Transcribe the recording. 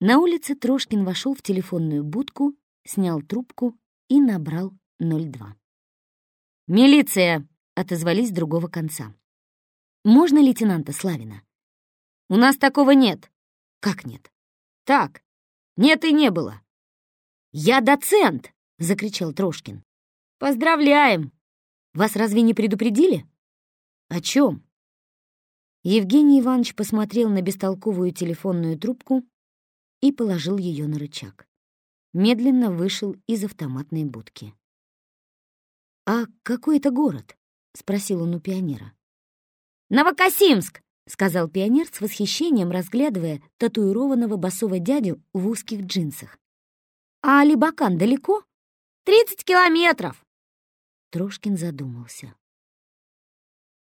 На улице Трошкин вошел в телефонную будку, снял трубку и набрал 02. «Милиция!» — отозвались с другого конца. «Можно лейтенанта Славина?» «У нас такого нет». «Как нет?» «Так. Нет и не было». «Я доцент!» — закричал Трошкин. «Поздравляем! Вас разве не предупредили?» «О чем?» Евгений Иванович посмотрел на бестолковую телефонную трубку и положил ее на рычаг. Медленно вышел из автоматной будки. «А какой это город?» — спросил он у пионера. «Новокосимск!» — сказал пионер с восхищением, разглядывая татуированного басового дядю в узких джинсах. «А Алибакан далеко?» «Тридцать километров!» Трошкин задумался.